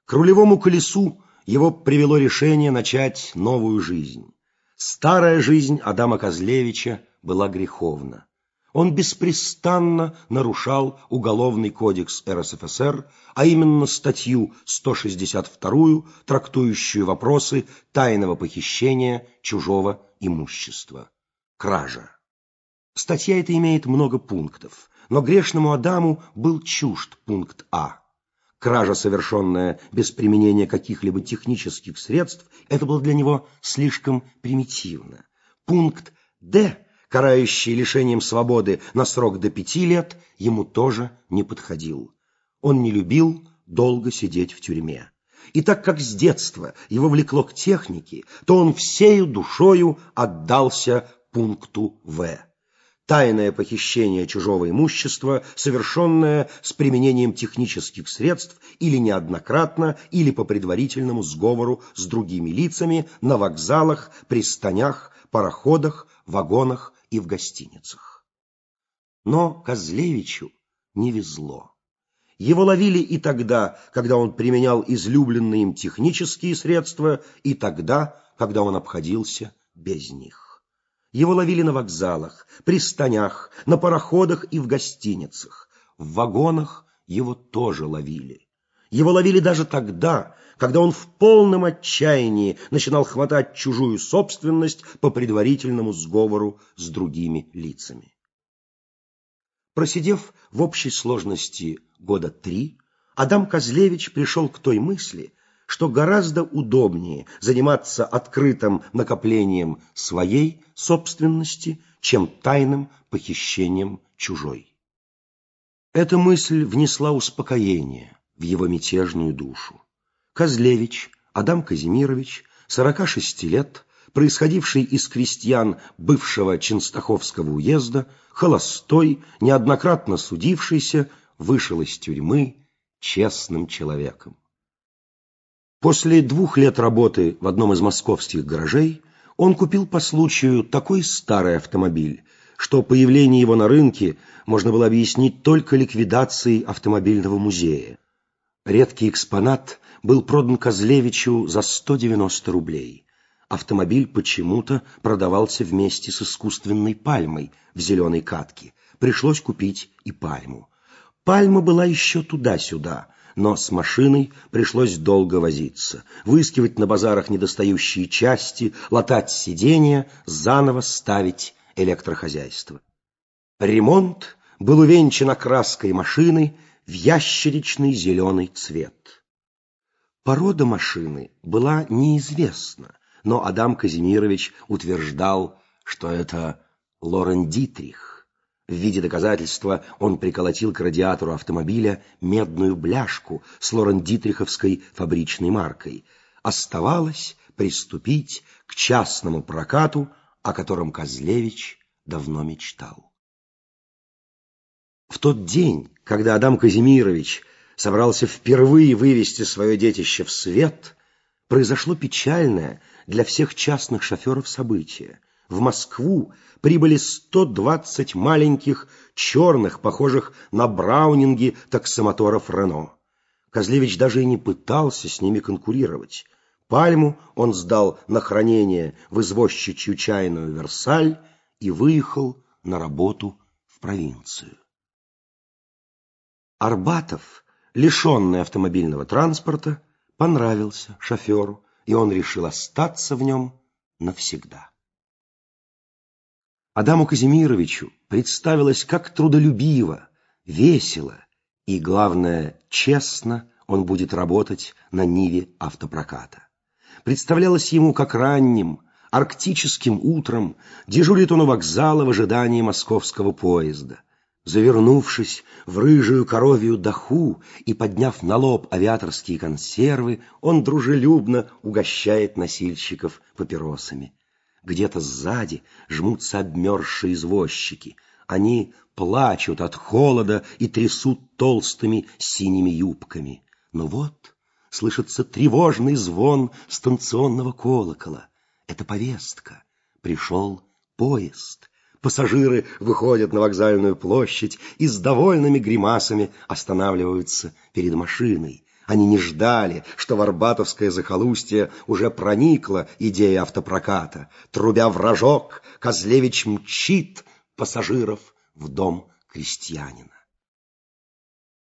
К рулевому колесу его привело решение начать новую жизнь. Старая жизнь Адама Козлевича была греховна. Он беспрестанно нарушал Уголовный кодекс РСФСР, а именно статью 162, трактующую вопросы тайного похищения чужого имущества. Кража. Статья эта имеет много пунктов, но грешному Адаму был чужд пункт А. Кража, совершенная без применения каких-либо технических средств, это было для него слишком примитивно. Пункт Д, карающий лишением свободы на срок до пяти лет, ему тоже не подходил. Он не любил долго сидеть в тюрьме. И так как с детства его влекло к технике, то он всею душою отдался пункту В тайное похищение чужого имущества, совершенное с применением технических средств или неоднократно, или по предварительному сговору с другими лицами на вокзалах, пристанях, пароходах, вагонах и в гостиницах. Но Козлевичу не везло. Его ловили и тогда, когда он применял излюбленные им технические средства, и тогда, когда он обходился без них. Его ловили на вокзалах, пристанях, на пароходах и в гостиницах. В вагонах его тоже ловили. Его ловили даже тогда, когда он в полном отчаянии начинал хватать чужую собственность по предварительному сговору с другими лицами. Просидев в общей сложности года три, Адам Козлевич пришел к той мысли, что гораздо удобнее заниматься открытым накоплением своей собственности, чем тайным похищением чужой. Эта мысль внесла успокоение в его мятежную душу. Козлевич Адам Казимирович, 46 лет, происходивший из крестьян бывшего Ченстаховского уезда, холостой, неоднократно судившийся, вышел из тюрьмы честным человеком. После двух лет работы в одном из московских гаражей он купил по случаю такой старый автомобиль, что появление его на рынке можно было объяснить только ликвидацией автомобильного музея. Редкий экспонат был продан Козлевичу за 190 рублей. Автомобиль почему-то продавался вместе с искусственной пальмой в зеленой катке. Пришлось купить и пальму. Пальма была еще туда-сюда, но с машиной пришлось долго возиться, выискивать на базарах недостающие части, латать сиденья, заново ставить электрохозяйство. Ремонт был увенчан окраской машины в ящеричный зеленый цвет. Порода машины была неизвестна, но Адам Казимирович утверждал, что это Лорен Дитрих. В виде доказательства он приколотил к радиатору автомобиля медную бляшку с Лорен Дитриховской фабричной маркой. Оставалось приступить к частному прокату о котором Козлевич давно мечтал. В тот день, когда Адам Казимирович собрался впервые вывести свое детище в свет, произошло печальное для всех частных шоферов событие. В Москву прибыли 120 маленьких, черных, похожих на браунинги таксомоторов «Рено». Козлевич даже и не пытался с ними конкурировать. Пальму он сдал на хранение в извозчичью чайную Версаль и выехал на работу в провинцию. Арбатов, лишенный автомобильного транспорта, понравился шоферу, и он решил остаться в нем навсегда. Адаму Казимировичу представилось, как трудолюбиво, весело и, главное, честно он будет работать на Ниве автопроката представлялось ему как ранним, арктическим утром дежурит он у вокзала в ожидании московского поезда. Завернувшись в рыжую коровью даху и подняв на лоб авиаторские консервы, он дружелюбно угощает носильщиков папиросами. Где-то сзади жмутся обмерзшие извозчики. Они плачут от холода и трясут толстыми синими юбками. Но вот слышится тревожный звон станционного колокола. Это повестка. Пришел поезд. Пассажиры выходят на вокзальную площадь и с довольными гримасами останавливаются перед машиной. Они не ждали, что в Арбатовское захолустье уже проникла идея автопроката. Трубя в Козлевич мчит пассажиров в дом крестьянина.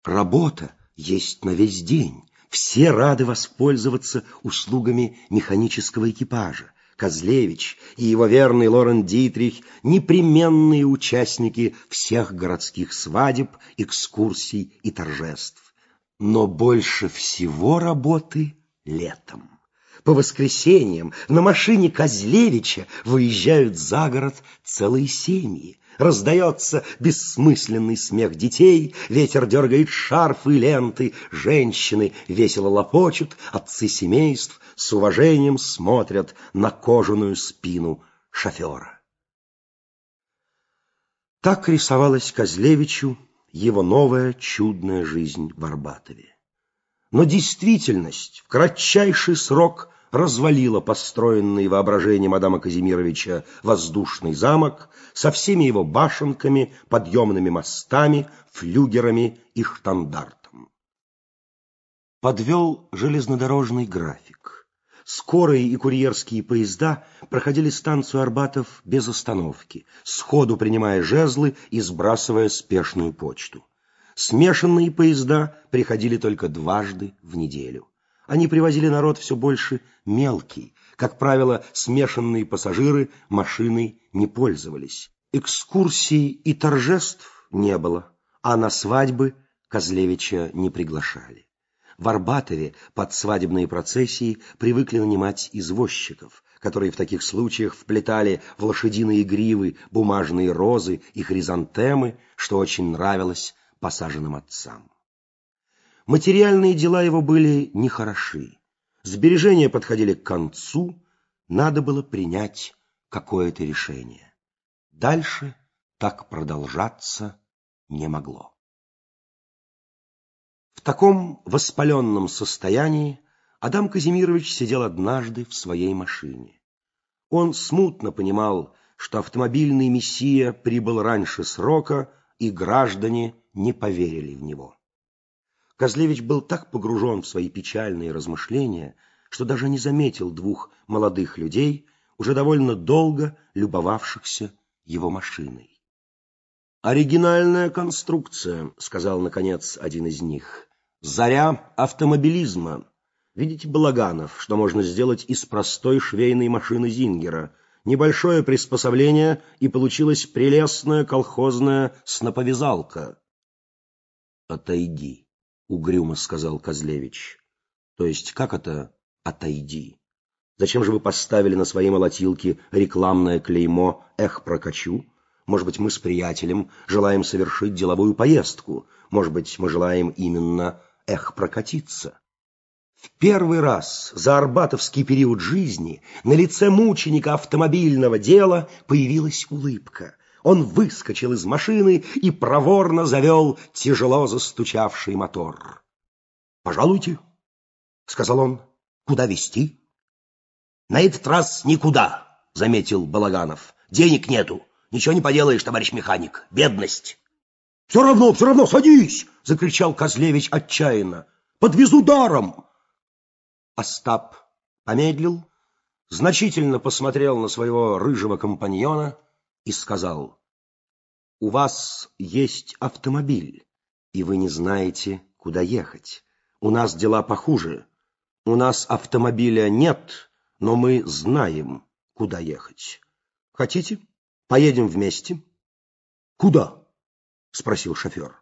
Работа есть на весь день. Все рады воспользоваться услугами механического экипажа. Козлевич и его верный Лорен Дитрих – непременные участники всех городских свадеб, экскурсий и торжеств. Но больше всего работы летом. По воскресеньям на машине Козлевича выезжают за город целые семьи. Раздается бессмысленный смех детей, ветер дергает шарфы и ленты, женщины весело лопочут, отцы семейств с уважением смотрят на кожаную спину шофера. Так рисовалась Козлевичу его новая чудная жизнь в Арбатове. Но действительность в кратчайший срок развалила построенный воображением Адама Казимировича воздушный замок со всеми его башенками, подъемными мостами, флюгерами и штандартом. Подвел железнодорожный график. Скорые и курьерские поезда проходили станцию Арбатов без остановки, сходу принимая жезлы и сбрасывая спешную почту. Смешанные поезда приходили только дважды в неделю. Они привозили народ все больше мелкий. Как правило, смешанные пассажиры машиной не пользовались. Экскурсий и торжеств не было, а на свадьбы Козлевича не приглашали. В Арбатове под свадебные процессии привыкли нанимать извозчиков, которые в таких случаях вплетали в лошадиные гривы бумажные розы и хризантемы, что очень нравилось посаженным отцам. Материальные дела его были нехороши. Сбережения подходили к концу, надо было принять какое-то решение. Дальше так продолжаться не могло. Таком воспаленном состоянии Адам Казимирович сидел однажды в своей машине. Он смутно понимал, что автомобильный мессия прибыл раньше срока, и граждане не поверили в него. Козлевич был так погружен в свои печальные размышления, что даже не заметил двух молодых людей, уже довольно долго любовавшихся его машиной. «Оригинальная конструкция», — сказал, наконец, один из них. «Заря автомобилизма. Видите, Балаганов, что можно сделать из простой швейной машины Зингера? Небольшое приспособление, и получилась прелестная колхозная сноповязалка». «Отойди», — угрюмо сказал Козлевич. «То есть как это «отойди»?» Зачем же вы поставили на своей молотилке рекламное клеймо «Эх, прокачу»? Может быть, мы с приятелем желаем совершить деловую поездку. Может быть, мы желаем именно «эх, прокатиться». В первый раз за арбатовский период жизни на лице мученика автомобильного дела появилась улыбка. Он выскочил из машины и проворно завел тяжело застучавший мотор. «Пожалуйте», — сказал он, — «куда везти?» «На этот раз никуда», — заметил Балаганов. «Денег нету. Ничего не поделаешь, товарищ механик. Бедность. Все равно, все равно, садись! Закричал Козлевич отчаянно. Подвезу даром. Остап помедлил, значительно посмотрел на своего рыжего компаньона и сказал, «У вас есть автомобиль, и вы не знаете, куда ехать. У нас дела похуже. У нас автомобиля нет, но мы знаем, куда ехать. Хотите?» Поедем вместе. Куда? Спросил шофер.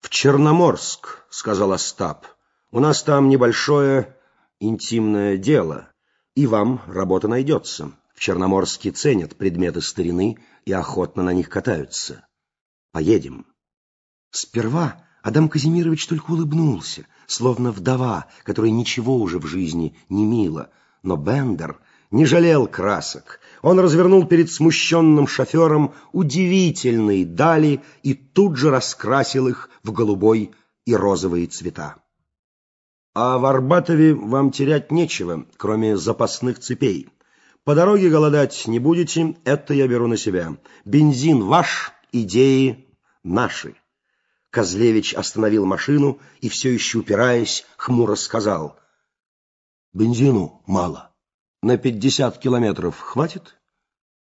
В Черноморск, сказал Остап. У нас там небольшое интимное дело, и вам работа найдется. В Черноморске ценят предметы старины и охотно на них катаются. Поедем. Сперва Адам Казимирович только улыбнулся, словно вдова, которой ничего уже в жизни не мило, но Бендер не жалел красок. Он развернул перед смущенным шофером удивительные дали и тут же раскрасил их в голубой и розовые цвета. А в Арбатове вам терять нечего, кроме запасных цепей. По дороге голодать не будете, это я беру на себя. Бензин ваш, идеи наши. Козлевич остановил машину и, все еще упираясь, хмуро сказал. Бензину мало. На пятьдесят километров хватит?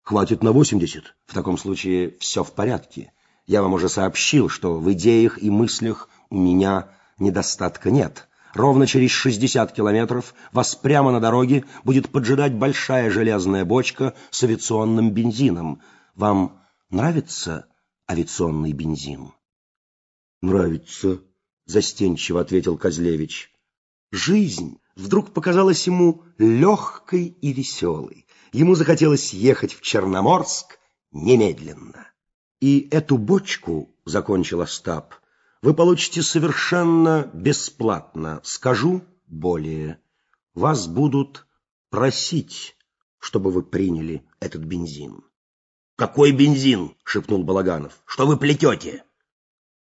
Хватит на восемьдесят. В таком случае все в порядке. Я вам уже сообщил, что в идеях и мыслях у меня недостатка нет. Ровно через шестьдесят километров вас прямо на дороге будет поджидать большая железная бочка с авиационным бензином. Вам нравится авиационный бензин? Нравится, застенчиво ответил Козлевич. Жизнь вдруг показалась ему легкой и веселой. Ему захотелось ехать в Черноморск немедленно. И эту бочку, — закончил Остап, — вы получите совершенно бесплатно. Скажу более. Вас будут просить, чтобы вы приняли этот бензин. — Какой бензин? — шепнул Балаганов. — Что вы плетете?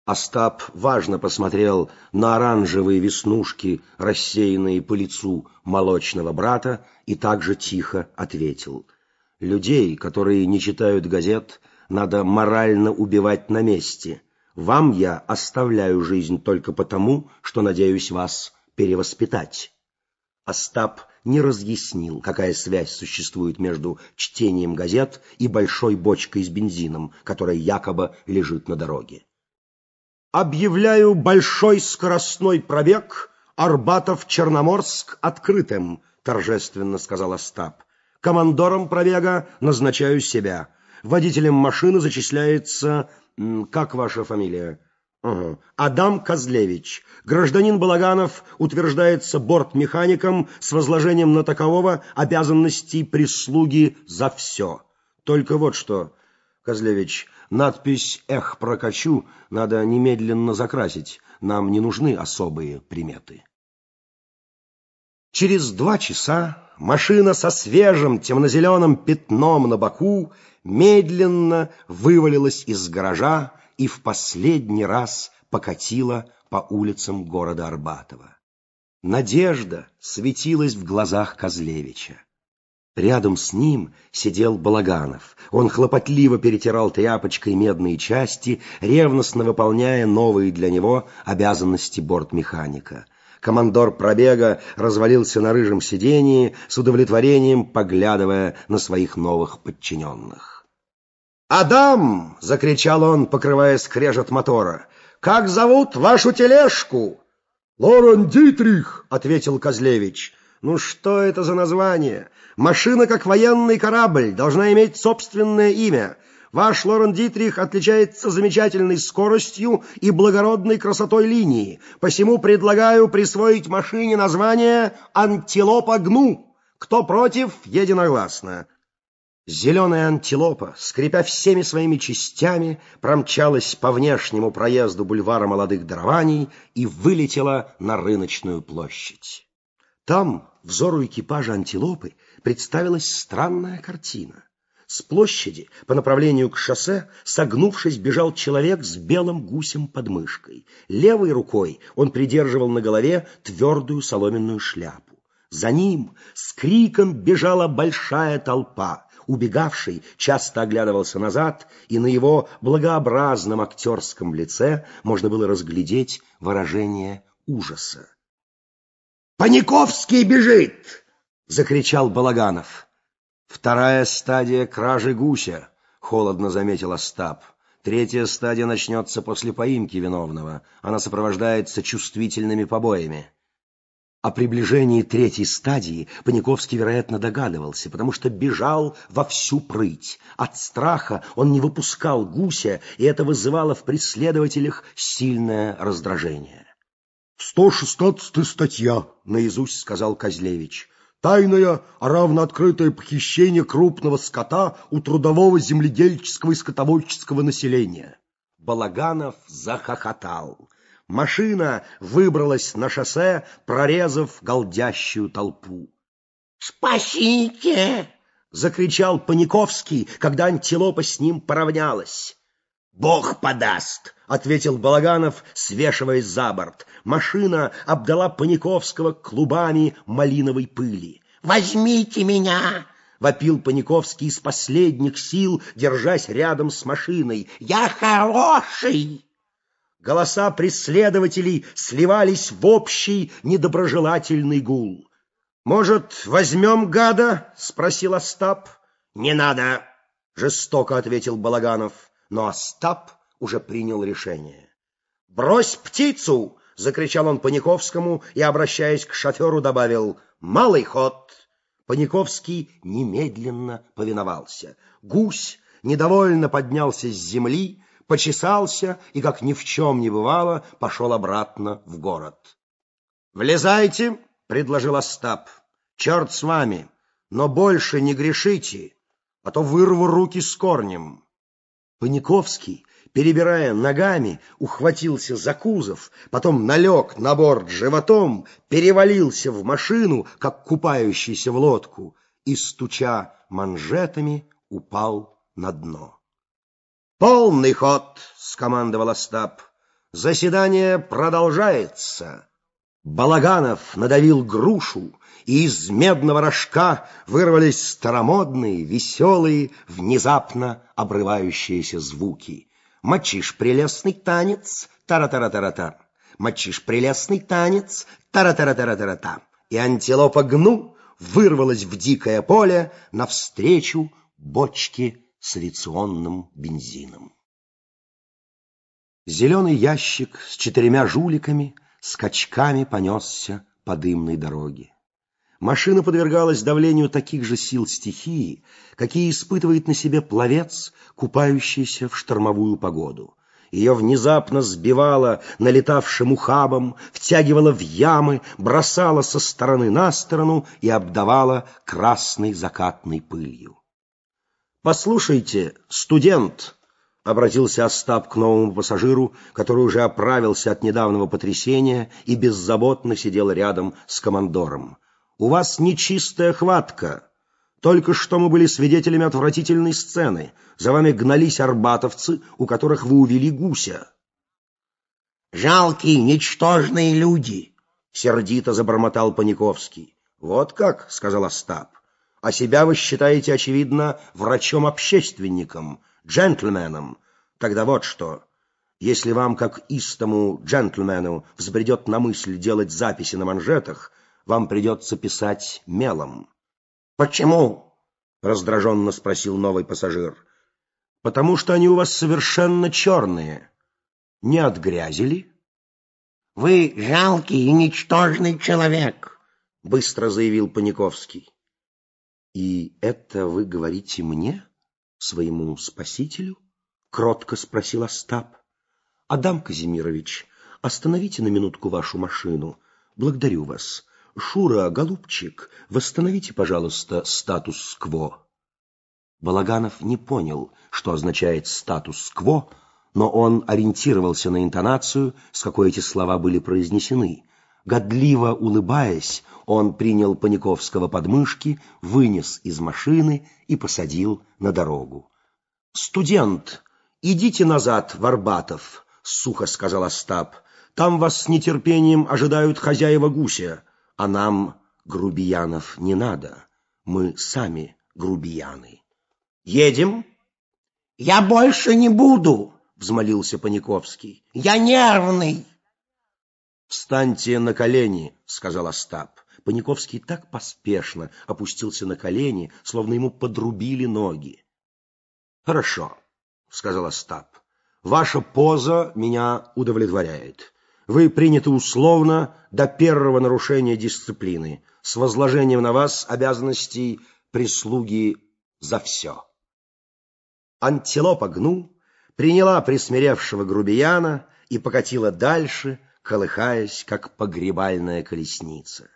Остап важно посмотрел на оранжевые веснушки, рассеянные по лицу молочного брата, и также тихо ответил. «Людей, которые не читают газет, надо морально убивать на месте. Вам я оставляю жизнь только потому, что надеюсь вас перевоспитать». Остап не разъяснил, какая связь существует между чтением газет и большой бочкой с бензином, которая якобы лежит на дороге. Объявляю большой скоростной пробег Арбатов-Черноморск открытым, торжественно сказал Остап. Командором пробега назначаю себя. Водителем машины зачисляется... Как ваша фамилия? Угу. Адам Козлевич. Гражданин Балаганов утверждается бортмехаником с возложением на такового обязанностей прислуги за все. Только вот что, Козлевич, надпись «Эх, прокачу» надо немедленно закрасить. Нам не нужны особые приметы. Через два часа машина со свежим темно-зеленым пятном на боку медленно вывалилась из гаража и в последний раз покатила по улицам города Арбатова. Надежда светилась в глазах Козлевича. Рядом с ним сидел Балаганов. Он хлопотливо перетирал тряпочкой медные части, ревностно выполняя новые для него обязанности бортмеханика. Командор пробега развалился на рыжем сидении, с удовлетворением поглядывая на своих новых подчиненных. «Адам!» — закричал он, покрывая скрежет мотора. «Как зовут вашу тележку?» «Лорен Дитрих!» — ответил Козлевич. «Ну что это за название? Машина, как военный корабль, должна иметь собственное имя. Ваш Лорен Дитрих отличается замечательной скоростью и благородной красотой линии. Посему предлагаю присвоить машине название «Антилопа Гну». Кто против, единогласно. Зеленая антилопа, скрипя всеми своими частями, промчалась по внешнему проезду бульвара молодых дарований и вылетела на рыночную площадь. Там, взору экипажа антилопы, представилась странная картина. С площади по направлению к шоссе, согнувшись, бежал человек с белым гусем под мышкой. Левой рукой он придерживал на голове твердую соломенную шляпу. За ним с криком бежала большая толпа. Убегавший часто оглядывался назад, и на его благообразном актерском лице можно было разглядеть выражение ужаса. «Паниковский бежит!» — закричал Балаганов. «Вторая стадия кражи гуся», — холодно заметил Остап. «Третья стадия начнется после поимки виновного. Она сопровождается чувствительными побоями». О приближении третьей стадии Паниковский, вероятно, догадывался, потому что бежал во всю прыть. От страха он не выпускал гуся, и это вызывало в преследователях сильное раздражение. «Сто шестнадцатая статья», — наизусть сказал Козлевич. Тайное, а равно открытое похищение крупного скота у трудового земледельческого и скотоводческого населения. Балаганов захохотал. Машина выбралась на шоссе, прорезав голдящую толпу. «Спасите!» — закричал Паниковский, когда антилопа с ним поравнялась. «Бог подаст!» — ответил Балаганов, свешиваясь за борт. Машина обдала Паниковского клубами малиновой пыли. «Возьмите меня!» — вопил Паниковский из последних сил, держась рядом с машиной. «Я хороший!» Голоса преследователей сливались в общий недоброжелательный гул. «Может, возьмем гада?» — спросил Остап. «Не надо!» — жестоко ответил Балаганов но Остап уже принял решение. «Брось птицу!» — закричал он Паниковскому и, обращаясь к шоферу, добавил «Малый ход!» Паниковский немедленно повиновался. Гусь недовольно поднялся с земли, почесался и, как ни в чем не бывало, пошел обратно в город. «Влезайте!» — предложил Остап. «Черт с вами! Но больше не грешите, а то вырву руки с корнем!» Паниковский, перебирая ногами, ухватился за кузов, потом налег на борт животом, перевалился в машину, как купающийся в лодку, и, стуча манжетами, упал на дно. «Полный ход!» — скомандовал Остап. «Заседание продолжается!» Балаганов надавил грушу, и из медного рожка вырвались старомодные, веселые, внезапно обрывающиеся звуки. Мочишь прелестный танец, тара-тара-тара-та. Мочишь прелестный танец, тара-тара-тара-тара-та. И антилопа гну вырвалась в дикое поле навстречу бочке с авиационным бензином. Зеленый ящик с четырьмя жуликами скачками понесся по дымной дороге. Машина подвергалась давлению таких же сил стихии, какие испытывает на себе пловец, купающийся в штормовую погоду. Ее внезапно сбивало налетавшим ухабом, втягивало в ямы, бросало со стороны на сторону и обдавало красной закатной пылью. «Послушайте, студент!» — обратился Остап к новому пассажиру, который уже оправился от недавнего потрясения и беззаботно сидел рядом с командором. У вас нечистая хватка. Только что мы были свидетелями отвратительной сцены. За вами гнались арбатовцы, у которых вы увели гуся. «Жалкие, ничтожные люди!» — сердито забормотал Паниковский. «Вот как?» — сказал Остап. «А себя вы считаете, очевидно, врачом-общественником, джентльменом. Тогда вот что. Если вам, как истому джентльмену, взбредет на мысль делать записи на манжетах, вам придется писать мелом. Почему? раздраженно спросил новый пассажир. Потому что они у вас совершенно черные. Не от грязи ли? Вы жалкий и ничтожный человек, быстро заявил Паниковский. И это вы говорите мне, своему спасителю? кротко спросил Остап. Адам Казимирович, остановите на минутку вашу машину. Благодарю вас. «Шура, голубчик, восстановите, пожалуйста, статус-кво». Балаганов не понял, что означает «статус-кво», но он ориентировался на интонацию, с какой эти слова были произнесены. Годливо улыбаясь, он принял Паниковского под мышки, вынес из машины и посадил на дорогу. «Студент, идите назад в Арбатов», — сухо сказал Остап. «Там вас с нетерпением ожидают хозяева гуся. А нам, грубиянов, не надо. Мы сами грубияны. Едем? Я больше не буду, взмолился Паниковский. Я нервный. Встаньте на колени, сказал Остап. Паниковский так поспешно опустился на колени, словно ему подрубили ноги. Хорошо, сказал Остап. Ваша поза меня удовлетворяет. Вы приняты условно до первого нарушения дисциплины с возложением на вас обязанностей прислуги за все. Антилопа гну приняла присмиревшего грубияна и покатила дальше, колыхаясь, как погребальная колесница.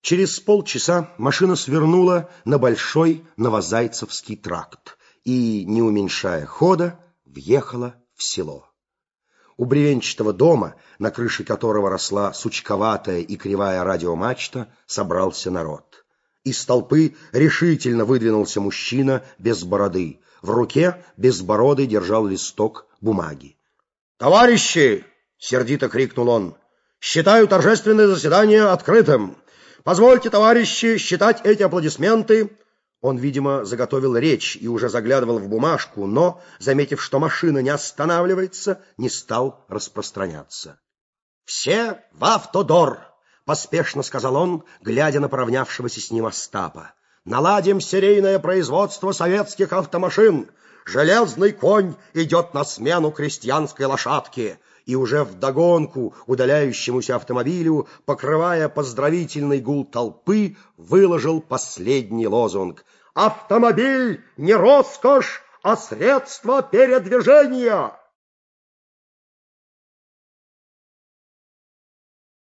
Через полчаса машина свернула на большой Новозайцевский тракт и, не уменьшая хода, въехала в село. У бревенчатого дома, на крыше которого росла сучковатая и кривая радиомачта, собрался народ. Из толпы решительно выдвинулся мужчина без бороды. В руке безбородый держал листок бумаги. «Товарищи!» — сердито крикнул он. «Считаю торжественное заседание открытым. Позвольте, товарищи, считать эти аплодисменты он, видимо, заготовил речь и уже заглядывал в бумажку, но, заметив, что машина не останавливается, не стал распространяться. «Все в автодор!» — поспешно сказал он, глядя на поравнявшегося с ним Остапа. «Наладим серийное производство советских автомашин. Железный конь идет на смену крестьянской лошадке» и уже вдогонку удаляющемуся автомобилю, покрывая поздравительный гул толпы, выложил последний лозунг. «Автомобиль не роскошь, а средство передвижения!»